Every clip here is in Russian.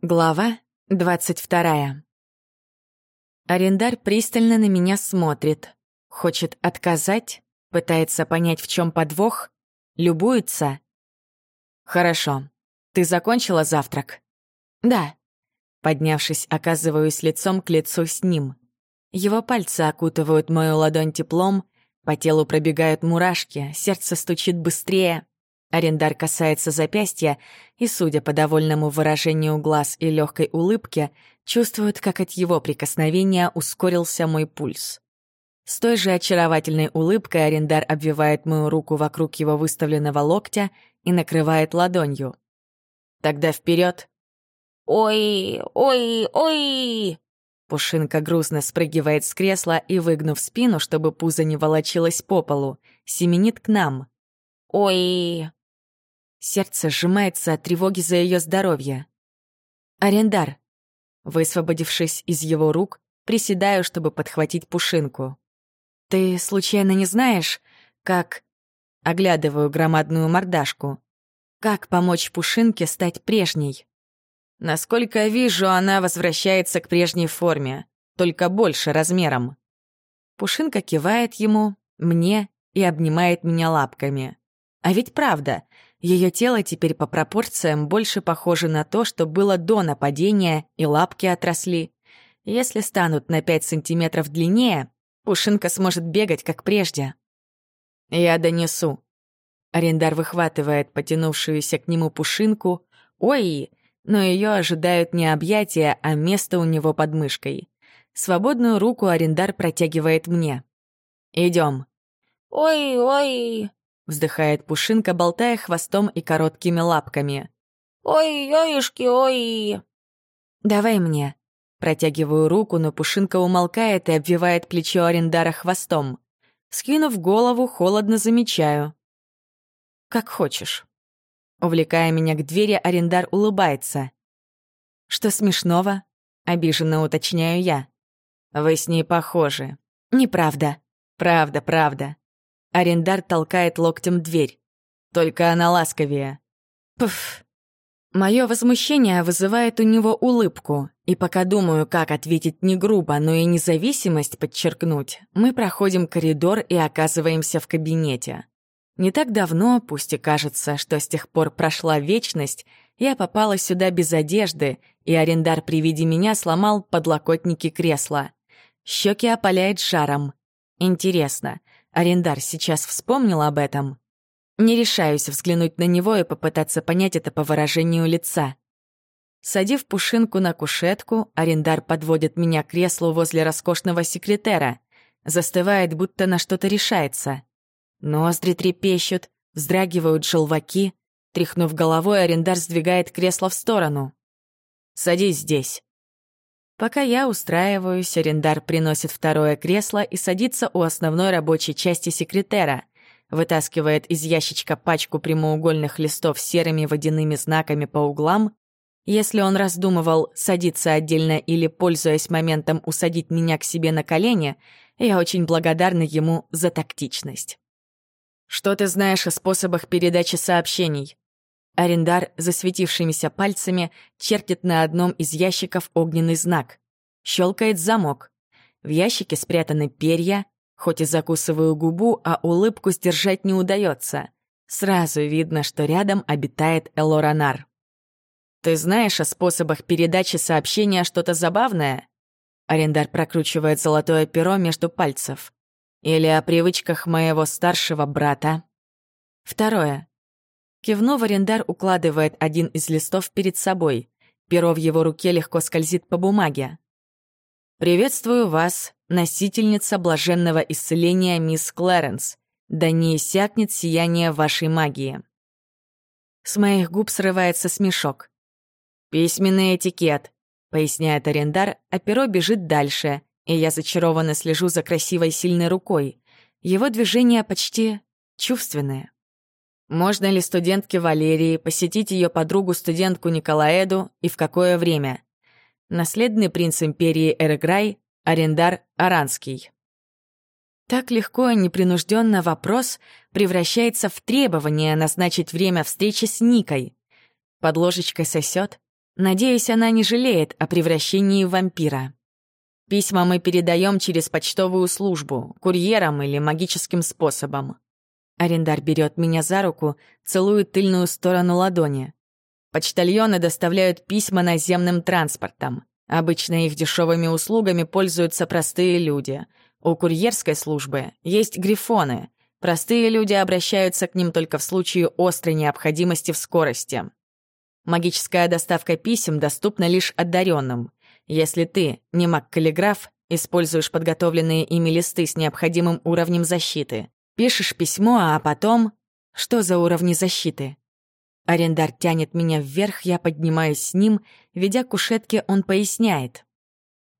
Глава двадцать вторая. Арендар пристально на меня смотрит. Хочет отказать, пытается понять, в чем подвох, любуется. «Хорошо. Ты закончила завтрак?» «Да». Поднявшись, оказываюсь лицом к лицу с ним. Его пальцы окутывают мою ладонь теплом, по телу пробегают мурашки, сердце стучит быстрее. Арендар касается запястья и, судя по довольному выражению глаз и легкой улыбке, чувствует, как от его прикосновения ускорился мой пульс. С той же очаровательной улыбкой Арендар обвивает мою руку вокруг его выставленного локтя и накрывает ладонью. «Тогда вперед. «Ой, ой, ой!» Пушинка грустно спрыгивает с кресла и, выгнув спину, чтобы пузо не волочилось по полу, семенит к нам. «Ой!» Сердце сжимается от тревоги за ее здоровье. «Арендар!» Высвободившись из его рук, приседаю, чтобы подхватить пушинку. «Ты случайно не знаешь, как...» Оглядываю громадную мордашку. «Как помочь Пушинке стать прежней?» Насколько вижу, она возвращается к прежней форме, только больше размером. Пушинка кивает ему, мне и обнимает меня лапками. А ведь правда, ее тело теперь по пропорциям больше похоже на то, что было до нападения, и лапки отросли. Если станут на 5 сантиметров длиннее, Пушинка сможет бегать, как прежде. Я донесу. Арендар выхватывает потянувшуюся к нему Пушинку. Ой, но ее ожидают не объятия, а место у него под мышкой. Свободную руку Арендар протягивает мне. Идем. «Ой-ой!» Вздыхает Пушинка, болтая хвостом и короткими лапками. «Ой-ой-ушки, ой!» «Давай мне». Протягиваю руку, но Пушинка умолкает и обвивает плечо Арендара хвостом. Скинув голову, холодно замечаю. «Как хочешь». Увлекая меня к двери, Арендар улыбается. «Что смешного?» — обиженно уточняю я. «Вы с ней похожи». «Неправда». «Правда, правда». Арендар толкает локтем дверь. Только она ласковее. Пф. Мое возмущение вызывает у него улыбку, и пока думаю, как ответить не грубо, но и независимость подчеркнуть, мы проходим коридор и оказываемся в кабинете. Не так давно, пусть и кажется, что с тех пор прошла вечность, я попала сюда без одежды, и арендар при виде меня сломал подлокотники кресла. Щеки опаляет жаром. Интересно, Арендар сейчас вспомнил об этом? Не решаюсь взглянуть на него и попытаться понять это по выражению лица. Садив пушинку на кушетку, Арендар подводит меня к креслу возле роскошного секретера. Застывает, будто на что-то решается. Ноздри трепещут, вздрагивают желваки. Тряхнув головой, Арендар сдвигает кресло в сторону. «Садись здесь». Пока я устраиваюсь, арендар приносит второе кресло и садится у основной рабочей части секретера, вытаскивает из ящичка пачку прямоугольных листов с серыми водяными знаками по углам. Если он раздумывал, садиться отдельно или, пользуясь моментом, усадить меня к себе на колени, я очень благодарна ему за тактичность. «Что ты знаешь о способах передачи сообщений?» Арендар, засветившимися пальцами, чертит на одном из ящиков огненный знак. Щелкает замок. В ящике спрятаны перья, хоть и закусываю губу, а улыбку сдержать не удается. Сразу видно, что рядом обитает Элоранар. «Ты знаешь о способах передачи сообщения что-то забавное?» Арендар прокручивает золотое перо между пальцев. «Или о привычках моего старшего брата?» Второе. Кивнув, арендар укладывает один из листов перед собой. Перо в его руке легко скользит по бумаге. «Приветствую вас, носительница блаженного исцеления мисс Клэренс. Да не иссякнет сияние вашей магии». С моих губ срывается смешок. «Письменный этикет», — поясняет арендар, а перо бежит дальше, и я зачарованно слежу за красивой сильной рукой. Его движения почти чувственные. Можно ли студентке Валерии посетить ее подругу-студентку Николаэду и в какое время? Наследный принц империи Эреграй, арендар Аранский. Так легко и непринужденно вопрос превращается в требование назначить время встречи с Никой. Под ложечкой сосет, Надеюсь, она не жалеет о превращении в вампира. Письма мы передаем через почтовую службу, курьером или магическим способом. Арендар берет меня за руку, целует тыльную сторону ладони. Почтальоны доставляют письма наземным транспортом. Обычно их дешевыми услугами пользуются простые люди. У курьерской службы есть грифоны. Простые люди обращаются к ним только в случае острой необходимости в скорости. Магическая доставка писем доступна лишь одаренным. Если ты, не маг-каллиграф, используешь подготовленные ими листы с необходимым уровнем защиты, пишешь письмо, а потом... Что за уровни защиты? Арендар тянет меня вверх, я поднимаюсь с ним, ведя к кушетке, он поясняет.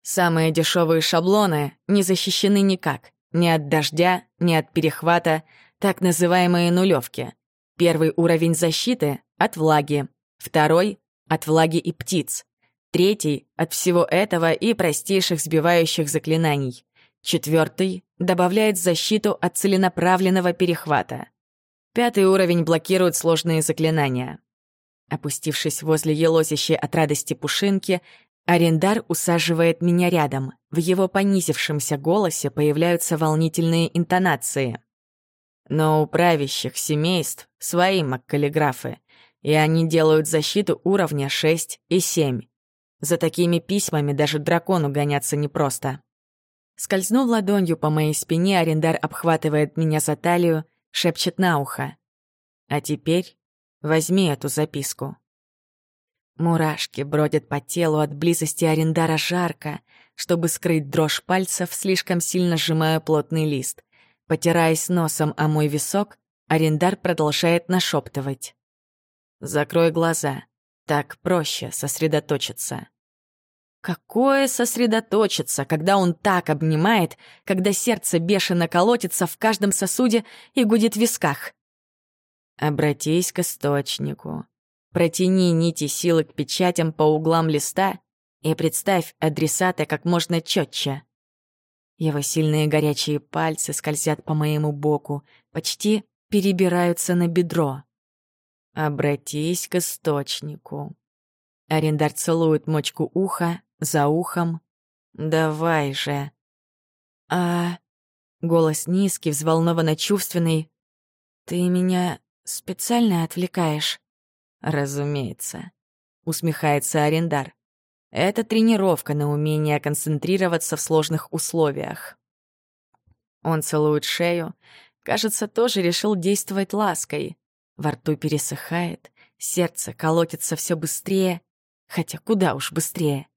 Самые дешевые шаблоны не защищены никак. Ни от дождя, ни от перехвата, так называемые нулевки. Первый уровень защиты — от влаги, второй — от влаги и птиц, третий — от всего этого и простейших сбивающих заклинаний, четвертый добавляет защиту от целенаправленного перехвата. Пятый уровень блокирует сложные заклинания. Опустившись возле елозящей от радости пушинки, Арендар усаживает меня рядом. В его понизившемся голосе появляются волнительные интонации. Но у правящих семейств свои маккаллиграфы, и они делают защиту уровня 6 и 7. За такими письмами даже дракону гоняться непросто. Скользнув ладонью по моей спине, арендар обхватывает меня за талию, шепчет на ухо. «А теперь возьми эту записку». Мурашки бродят по телу от близости арендара жарко. Чтобы скрыть дрожь пальцев, слишком сильно сжимаю плотный лист. Потираясь носом о мой висок, арендар продолжает нашептывать. «Закрой глаза. Так проще сосредоточиться». Какое сосредоточиться, когда он так обнимает, когда сердце бешено колотится в каждом сосуде и гудит в висках? Обратись к источнику. Протяни нити силы к печатям по углам листа и представь адресата как можно четче. Его сильные горячие пальцы скользят по моему боку, почти перебираются на бедро. Обратись к источнику. Арендар целует мочку уха за ухом. Давай же. А... Голос низкий, взволнованно чувственный. Ты меня специально отвлекаешь? Разумеется. Усмехается Арендар. Это тренировка на умение концентрироваться в сложных условиях. Он целует шею. Кажется, тоже решил действовать лаской. Во рту пересыхает, сердце колотится все быстрее, хотя куда уж быстрее.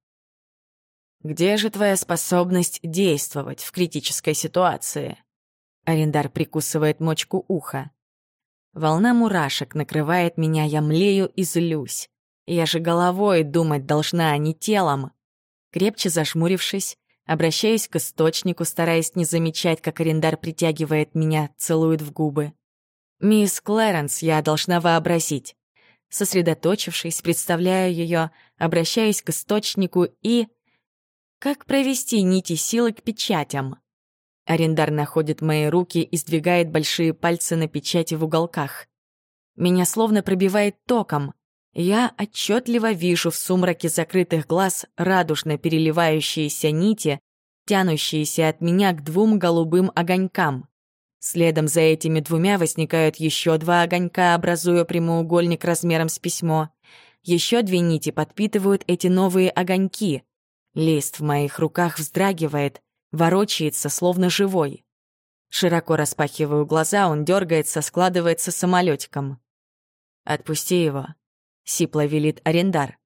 «Где же твоя способность действовать в критической ситуации?» Арендар прикусывает мочку уха. Волна мурашек накрывает меня, я млею и злюсь. Я же головой думать должна, а не телом. Крепче зажмурившись, обращаюсь к источнику, стараясь не замечать, как арендар притягивает меня, целует в губы. «Мисс Клэренс, я должна вообразить». Сосредоточившись, представляю ее, обращаюсь к источнику и... Как провести нити силы к печатям? Арендар находит мои руки и сдвигает большие пальцы на печати в уголках. Меня словно пробивает током. Я отчетливо вижу в сумраке закрытых глаз радужно переливающиеся нити, тянущиеся от меня к двум голубым огонькам. Следом за этими двумя возникают еще два огонька, образуя прямоугольник размером с письмо. Еще две нити подпитывают эти новые огоньки. Лист в моих руках вздрагивает, ворочается, словно живой. Широко распахиваю глаза, он дергается, складывается самолетиком. «Отпусти его», — сипло велит арендар.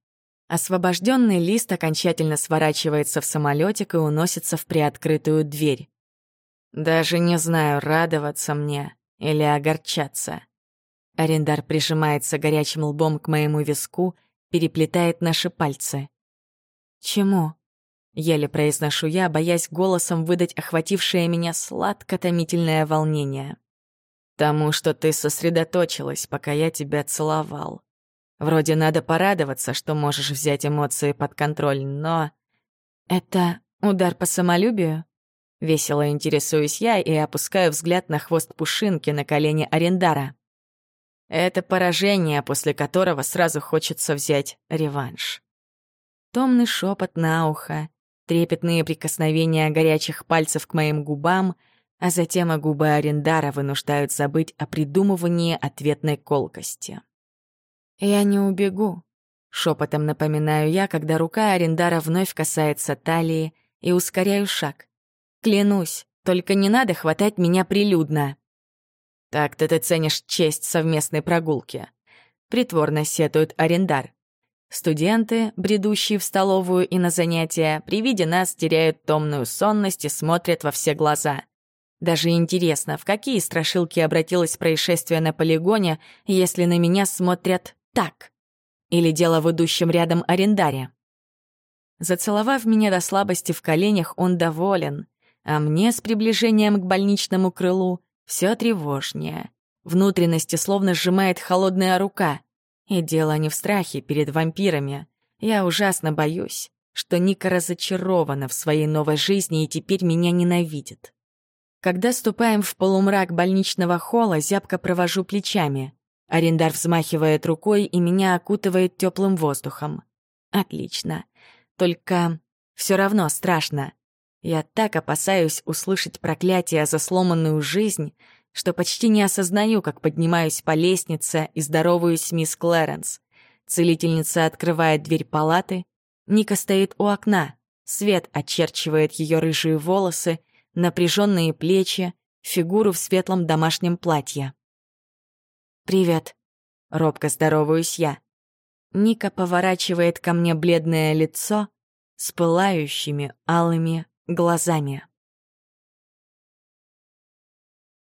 Освобожденный лист окончательно сворачивается в самолетик и уносится в приоткрытую дверь. Даже не знаю, радоваться мне или огорчаться. Арендар прижимается горячим лбом к моему виску, переплетает наши пальцы. «Чему?» — еле произношу я, боясь голосом выдать охватившее меня сладко-томительное волнение. «Тому, что ты сосредоточилась, пока я тебя целовал. Вроде надо порадоваться, что можешь взять эмоции под контроль, но...» «Это удар по самолюбию?» Весело интересуюсь я и опускаю взгляд на хвост пушинки на колени Арендара. Это поражение, после которого сразу хочется взять реванш. Томный шепот на ухо, трепетные прикосновения горячих пальцев к моим губам, а затем и губы Арендара вынуждают забыть о придумывании ответной колкости. «Я не убегу», — шепотом напоминаю я, когда рука Арендара вновь касается талии, и ускоряю шаг. «Клянусь, только не надо хватать меня прилюдно». «Так-то ты ценишь честь совместной прогулки», — притворно сетует Арендар. Студенты, бредущие в столовую и на занятия, при виде нас теряют томную сонность и смотрят во все глаза. Даже интересно, в какие страшилки обратилось происшествие на полигоне, если на меня смотрят так? Или дело в идущем рядом арендаре? Зацеловав меня до слабости в коленях, он доволен, а мне с приближением к больничному крылу все тревожнее. Внутренности словно сжимает холодная рука. И дело не в страхе перед вампирами. Я ужасно боюсь, что Ника разочарована в своей новой жизни и теперь меня ненавидит. Когда ступаем в полумрак больничного холла, зябко провожу плечами. Арендар взмахивает рукой и меня окутывает теплым воздухом. Отлично. Только все равно страшно. Я так опасаюсь услышать проклятие за сломанную жизнь, что почти не осознаю, как поднимаюсь по лестнице и здороваюсь мисс Клэренс. Целительница открывает дверь палаты. Ника стоит у окна. Свет очерчивает ее рыжие волосы, напряженные плечи, фигуру в светлом домашнем платье. «Привет», — робко здороваюсь я. Ника поворачивает ко мне бледное лицо с пылающими алыми глазами.